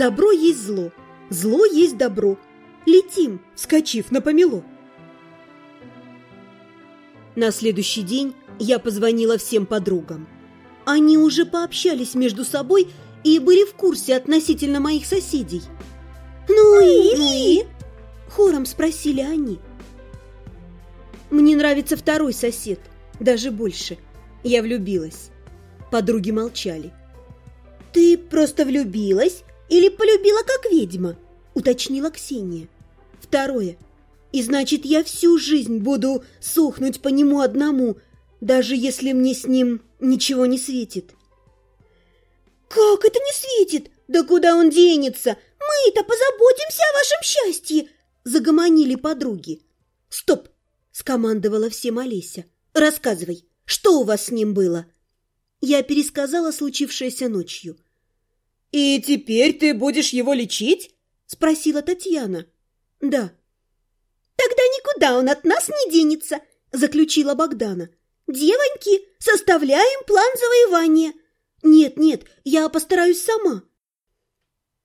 Добро есть зло, зло есть добро. Летим, скачив на помело. На следующий день я позвонила всем подругам. Они уже пообщались между собой и были в курсе относительно моих соседей. «Ну и?» – хором спросили они. «Мне нравится второй сосед, даже больше. Я влюбилась». Подруги молчали. «Ты просто влюбилась или полюбила как ведьма?» – уточнила Ксения. «Второе. И значит, я всю жизнь буду сохнуть по нему одному, даже если мне с ним ничего не светит». «Как это не светит? Да куда он денется? Мы-то позаботимся о вашем счастье!» Загомонили подруги. «Стоп!» – скомандовала всем Олеся. «Рассказывай, что у вас с ним было?» Я пересказала случившееся ночью. «И теперь ты будешь его лечить?» – спросила Татьяна. «Да». «Тогда никуда он от нас не денется», – заключила Богдана. «Девоньки, составляем план завоевания». «Нет, нет, я постараюсь сама».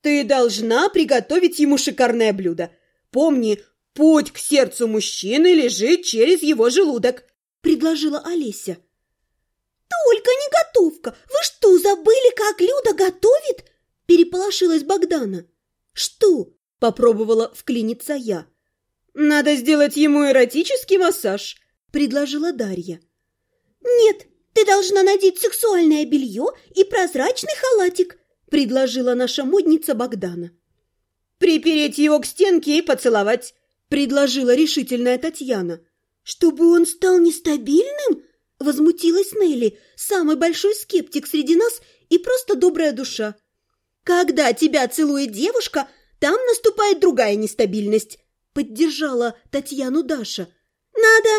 «Ты должна приготовить ему шикарное блюдо. Помни, путь к сердцу мужчины лежит через его желудок», – предложила Олеся. «Только не готовка! Вы что, забыли, как Люда готовит?» – переполошилась Богдана. «Что?» – попробовала вклиниться я. «Надо сделать ему эротический массаж», – предложила Дарья. «Нет, ты должна надеть сексуальное белье и прозрачный халатик», – предложила наша модница Богдана. «Припереть его к стенке и поцеловать», – предложила решительная Татьяна. «Чтобы он стал нестабильным?» – возмутилась Нелли, самый большой скептик среди нас и просто добрая душа. «Когда тебя целует девушка, там наступает другая нестабильность», – поддержала Татьяну Даша. «Надо...»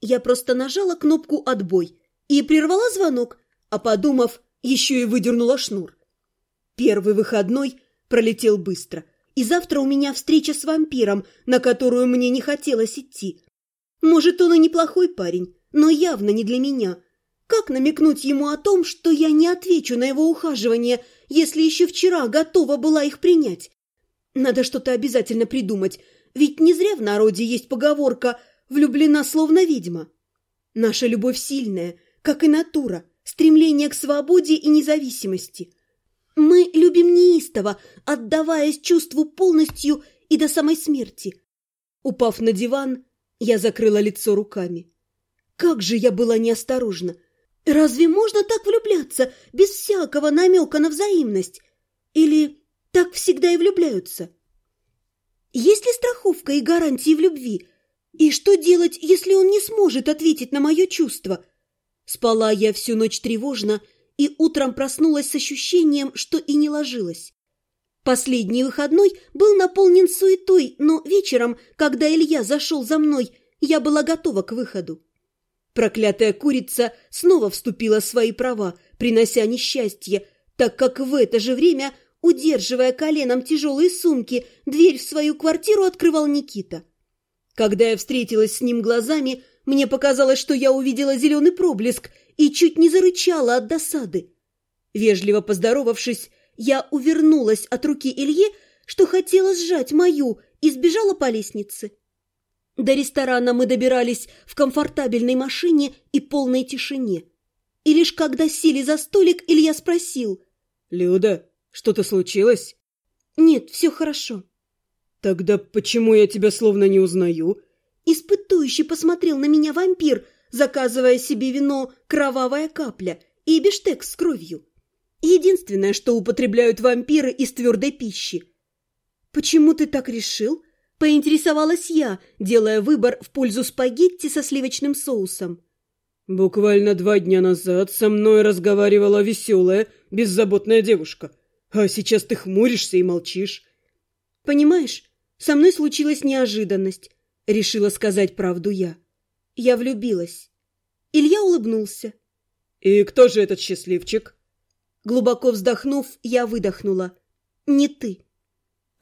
Я просто нажала кнопку «Отбой» и прервала звонок, а подумав, еще и выдернула шнур. Первый выходной пролетел быстро, и завтра у меня встреча с вампиром, на которую мне не хотелось идти. Может, он и неплохой парень, но явно не для меня. Как намекнуть ему о том, что я не отвечу на его ухаживание, если еще вчера готова была их принять? Надо что-то обязательно придумать, ведь не зря в народе есть поговорка «влюблена словно ведьма». Наша любовь сильная, как и натура, стремление к свободе и независимости. Мы любим неистово, отдаваясь чувству полностью и до самой смерти. Упав на диван, я закрыла лицо руками. Как же я была неосторожна! Разве можно так влюбляться без всякого намека на взаимность? Или так всегда и влюбляются? Есть ли страховка и гарантии в любви? И что делать, если он не сможет ответить на мое чувство? Спала я всю ночь тревожно и утром проснулась с ощущением, что и не ложилась. Последний выходной был наполнен суетой, но вечером, когда Илья зашел за мной, я была готова к выходу. Проклятая курица снова вступила в свои права, принося несчастье, так как в это же время, удерживая коленом тяжелые сумки, дверь в свою квартиру открывал Никита. Когда я встретилась с ним глазами, мне показалось, что я увидела зеленый проблеск и чуть не зарычала от досады. Вежливо поздоровавшись, я увернулась от руки Илье, что хотела сжать мою, и сбежала по лестнице. До ресторана мы добирались в комфортабельной машине и полной тишине. И лишь когда сели за столик, Илья спросил. «Люда, что-то случилось?» «Нет, все хорошо». «Тогда почему я тебя словно не узнаю?» Испытующий посмотрел на меня вампир, заказывая себе вино «Кровавая капля» и биштекс с кровью. Единственное, что употребляют вампиры из твердой пищи. «Почему ты так решил?» Поинтересовалась я, делая выбор в пользу спагетти со сливочным соусом. «Буквально два дня назад со мной разговаривала веселая, беззаботная девушка, а сейчас ты хмуришься и молчишь». «Понимаешь, со мной случилась неожиданность», — решила сказать правду я. Я влюбилась. Илья улыбнулся. «И кто же этот счастливчик?» Глубоко вздохнув, я выдохнула. «Не ты».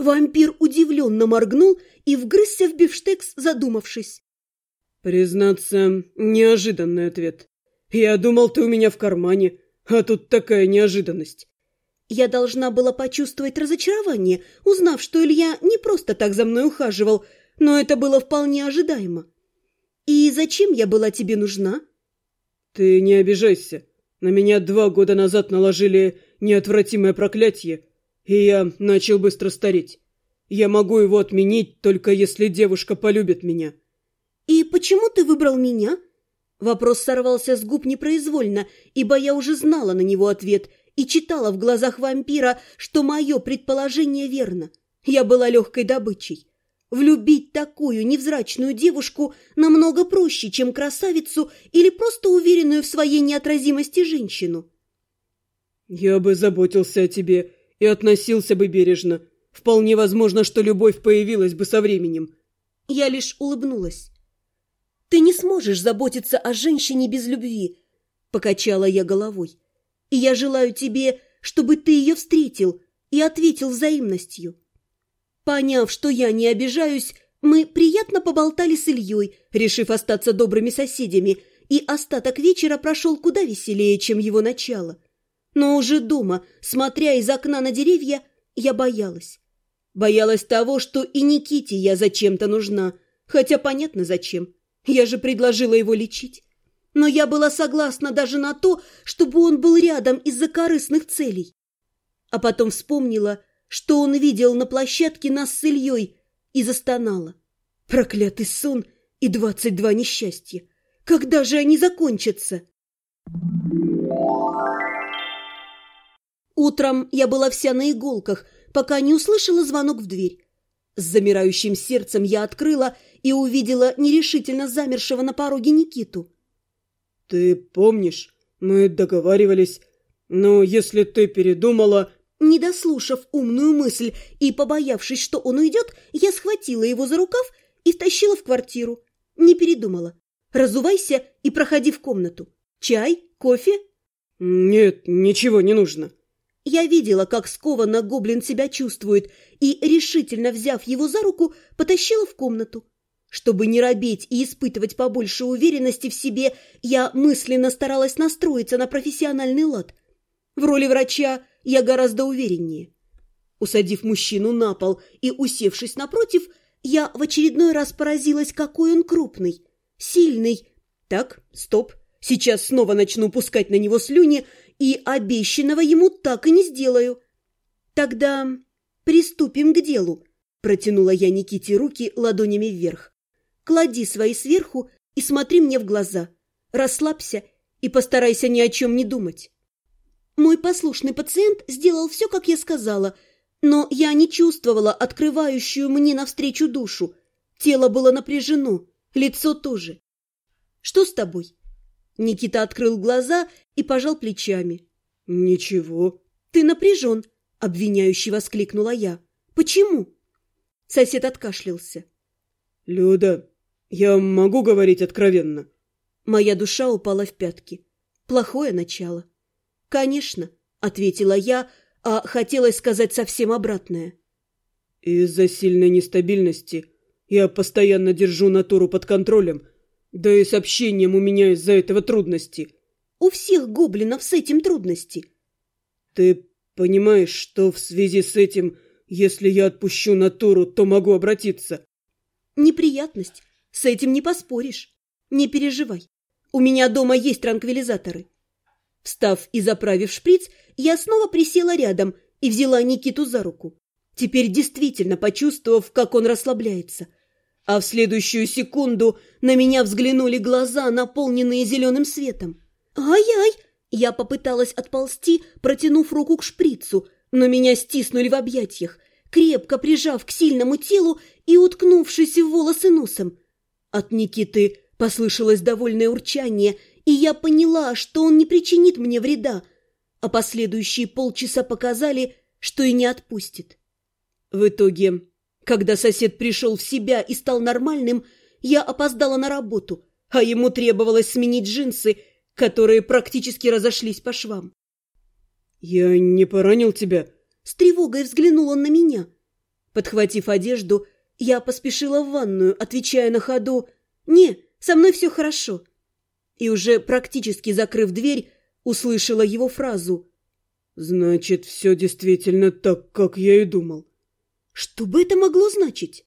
Вампир удивленно моргнул и вгрызся в бифштекс, задумавшись. «Признаться, неожиданный ответ. Я думал, ты у меня в кармане, а тут такая неожиданность». Я должна была почувствовать разочарование, узнав, что Илья не просто так за мной ухаживал, но это было вполне ожидаемо. «И зачем я была тебе нужна?» «Ты не обижайся. На меня два года назад наложили неотвратимое проклятие, и я начал быстро стареть. Я могу его отменить, только если девушка полюбит меня». «И почему ты выбрал меня?» Вопрос сорвался с губ непроизвольно, ибо я уже знала на него ответ и читала в глазах вампира, что мое предположение верно. Я была легкой добычей. Влюбить такую невзрачную девушку намного проще, чем красавицу или просто уверенную в своей неотразимости женщину. «Я бы заботился о тебе и относился бы бережно. Вполне возможно, что любовь появилась бы со временем». Я лишь улыбнулась. «Ты не сможешь заботиться о женщине без любви», — покачала я головой. «И я желаю тебе, чтобы ты ее встретил и ответил взаимностью». Поняв, что я не обижаюсь, мы приятно поболтали с Ильей, решив остаться добрыми соседями, и остаток вечера прошел куда веселее, чем его начало. Но уже дома, смотря из окна на деревья, я боялась. Боялась того, что и Никите я зачем-то нужна, хотя понятно зачем. Я же предложила его лечить. Но я была согласна даже на то, чтобы он был рядом из-за корыстных целей. А потом вспомнила, что он видел на площадке нас с Ильей, и застонала. Проклятый сон и двадцать два несчастья. Когда же они закончатся? Утром я была вся на иголках, пока не услышала звонок в дверь. С замирающим сердцем я открыла и увидела нерешительно замершего на пороге Никиту. «Ты помнишь, мы договаривались, но если ты передумала...» Не дослушав умную мысль и побоявшись, что он уйдет, я схватила его за рукав и втащила в квартиру. Не передумала. Разувайся и проходи в комнату. Чай? Кофе? Нет, ничего не нужно. Я видела, как скованно гоблин себя чувствует, и, решительно взяв его за руку, потащила в комнату. Чтобы не робеть и испытывать побольше уверенности в себе, я мысленно старалась настроиться на профессиональный лад. В роли врача я гораздо увереннее. Усадив мужчину на пол и усевшись напротив, я в очередной раз поразилась, какой он крупный, сильный. Так, стоп, сейчас снова начну пускать на него слюни, и обещанного ему так и не сделаю. Тогда приступим к делу, протянула я Никите руки ладонями вверх. Клади свои сверху и смотри мне в глаза. Расслабься и постарайся ни о чем не думать. Мой послушный пациент сделал все, как я сказала, но я не чувствовала открывающую мне навстречу душу. Тело было напряжено, лицо тоже. «Что с тобой?» Никита открыл глаза и пожал плечами. «Ничего». «Ты напряжен», — обвиняюще воскликнула я. «Почему?» Сосед откашлялся. «Люда, я могу говорить откровенно?» Моя душа упала в пятки. Плохое начало. «Конечно», — ответила я, а хотелось сказать совсем обратное. «Из-за сильной нестабильности я постоянно держу натуру под контролем, да и с общением у меня из-за этого трудности». «У всех гоблинов с этим трудности». «Ты понимаешь, что в связи с этим, если я отпущу натуру, то могу обратиться?» «Неприятность. С этим не поспоришь. Не переживай. У меня дома есть транквилизаторы. Встав и заправив шприц, я снова присела рядом и взяла Никиту за руку. Теперь действительно почувствовав, как он расслабляется. А в следующую секунду на меня взглянули глаза, наполненные зеленым светом. «Ай-ай!» Я попыталась отползти, протянув руку к шприцу, но меня стиснули в объятиях, крепко прижав к сильному телу и уткнувшись в волосы носом. От Никиты послышалось довольное урчание – и я поняла, что он не причинит мне вреда, а последующие полчаса показали, что и не отпустит. В итоге, когда сосед пришел в себя и стал нормальным, я опоздала на работу, а ему требовалось сменить джинсы, которые практически разошлись по швам. «Я не поранил тебя?» С тревогой взглянул он на меня. Подхватив одежду, я поспешила в ванную, отвечая на ходу «Не, со мной все хорошо» и уже практически закрыв дверь, услышала его фразу Значит, все действительно так, как я и думал. Что бы это могло значить?